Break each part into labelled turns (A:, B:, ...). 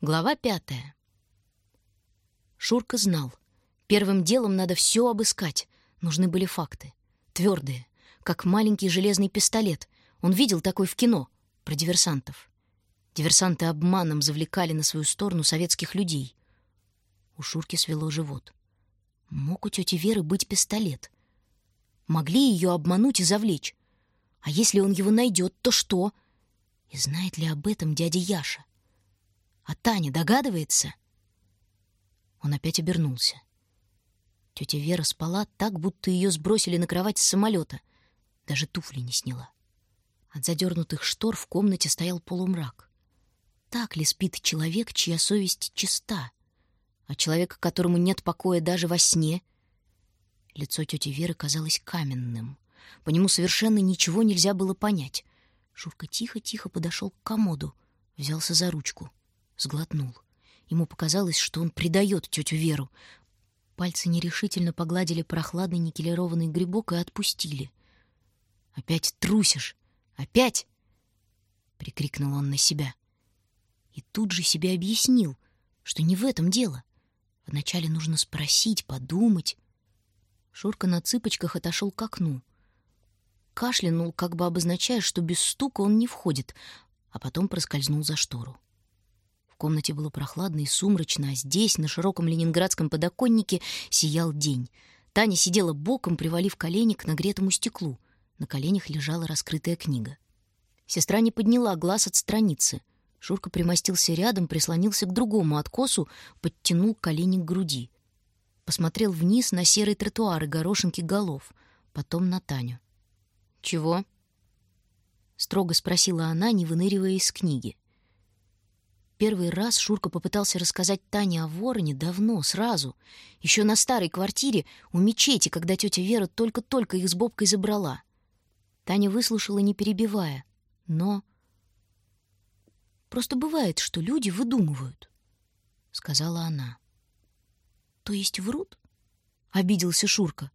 A: Глава пятая. Шурка знал. Первым делом надо все обыскать. Нужны были факты. Твердые, как маленький железный пистолет. Он видел такой в кино про диверсантов. Диверсанты обманом завлекали на свою сторону советских людей. У Шурки свело живот. Мог у тети Веры быть пистолет. Могли ее обмануть и завлечь. А если он его найдет, то что? И знает ли об этом дядя Яша? А Таня догадывается? Он опять обернулся. Тетя Вера спала так, будто ее сбросили на кровать с самолета. Даже туфли не сняла. От задернутых штор в комнате стоял полумрак. Так ли спит человек, чья совесть чиста? А человек, которому нет покоя даже во сне? Лицо тети Веры казалось каменным. По нему совершенно ничего нельзя было понять. Шурка тихо-тихо подошел к комоду, взялся за ручку — сглотнул. Ему показалось, что он предает тетю Веру. Пальцы нерешительно погладили прохладный никелированный грибок и отпустили. «Опять трусишь! Опять!» — прикрикнул он на себя. И тут же себе объяснил, что не в этом дело. Вначале нужно спросить, подумать. Шурка на цыпочках отошел к окну. Кашлянул, как бы обозначая, что без стука он не входит, а потом проскользнул за штору комнате было прохладно и сумрачно, а здесь, на широком ленинградском подоконнике, сиял день. Таня сидела боком, привалив колени к нагретому стеклу. На коленях лежала раскрытая книга. Сестра не подняла глаз от страницы. Шурка примостился рядом, прислонился к другому откосу, подтянул колени к груди. Посмотрел вниз на серый тротуар и горошинки голов, потом на Таню. «Чего?» — строго спросила она, не выныривая из книги. Первый раз Шурка попытался рассказать Тане о вороне давно, сразу, еще на старой квартире у мечети, когда тетя Вера только-только их с Бобкой забрала. Таня выслушала, не перебивая, но... «Просто бывает, что люди выдумывают», — сказала она. «То есть врут?» — обиделся Шурка.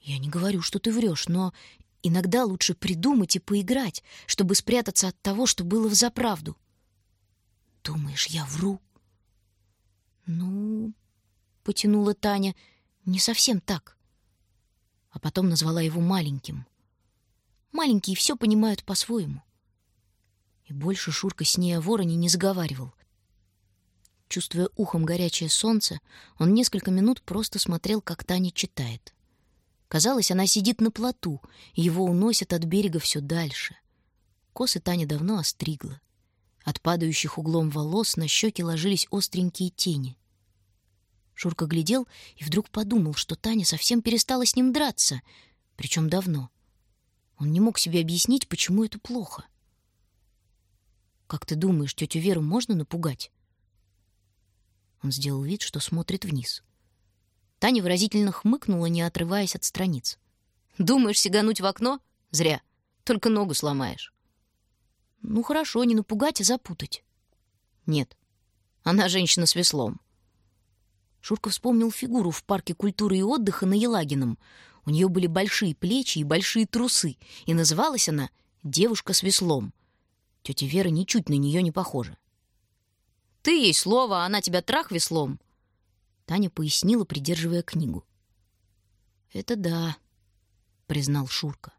A: «Я не говорю, что ты врешь, но иногда лучше придумать и поиграть, чтобы спрятаться от того, что было взаправду. Думаешь, я вру? Ну, потянула Таня, не совсем так. А потом назвала его маленьким. Маленькие все понимают по-своему. И больше Шурка с ней о вороне не заговаривал. Чувствуя ухом горячее солнце, он несколько минут просто смотрел, как Таня читает. Казалось, она сидит на плоту, и его уносят от берега все дальше. Косы Таня давно остригла. От падающих углом волос на щеки ложились остренькие тени. Шурка глядел и вдруг подумал, что Таня совсем перестала с ним драться, причем давно. Он не мог себе объяснить, почему это плохо. «Как ты думаешь, тетю Веру можно напугать?» Он сделал вид, что смотрит вниз. Таня выразительно хмыкнула, не отрываясь от страниц. «Думаешь сигануть в окно? Зря. Только ногу сломаешь». Ну хорошо, не напугать, а запутать. Нет, она женщина с веслом. Шурка вспомнил фигуру в парке культуры и отдыха на Елагином. У нее были большие плечи и большие трусы, и называлась она «Девушка с веслом». Тетя Вера ничуть на нее не похожа. «Ты ей слово, а она тебя трах веслом!» Таня пояснила, придерживая книгу. «Это да», — признал Шурка.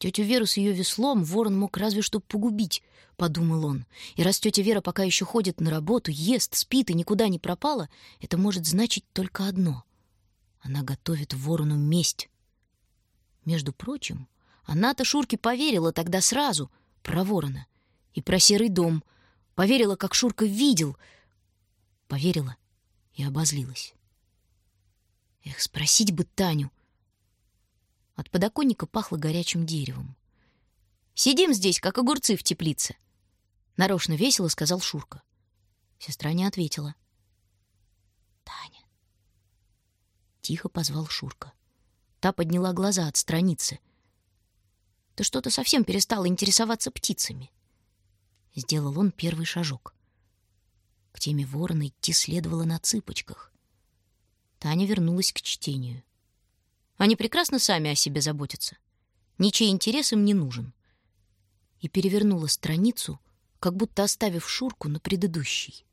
A: Тетю Веру с ее веслом ворон мог разве что погубить, — подумал он. И раз тетя Вера пока еще ходит на работу, ест, спит и никуда не пропала, это может значить только одно. Она готовит ворону месть. Между прочим, она-то Шурке поверила тогда сразу про ворона и про серый дом. Поверила, как Шурка видел. Поверила и обозлилась. Эх, спросить бы Таню, от подоконника пахло горячим деревом. «Сидим здесь, как огурцы в теплице!» Нарочно весело сказал Шурка. Сестра не ответила. «Таня!» Тихо позвал Шурка. Та подняла глаза от страницы. «Ты что-то совсем перестала интересоваться птицами!» Сделал он первый шажок. К теме ворона идти следовало на цыпочках. Таня вернулась к чтению. Они прекрасно сами о себе заботятся. Ничей интерес им не нужен. И перевернула страницу как будто оставив Шурку на предыдущей.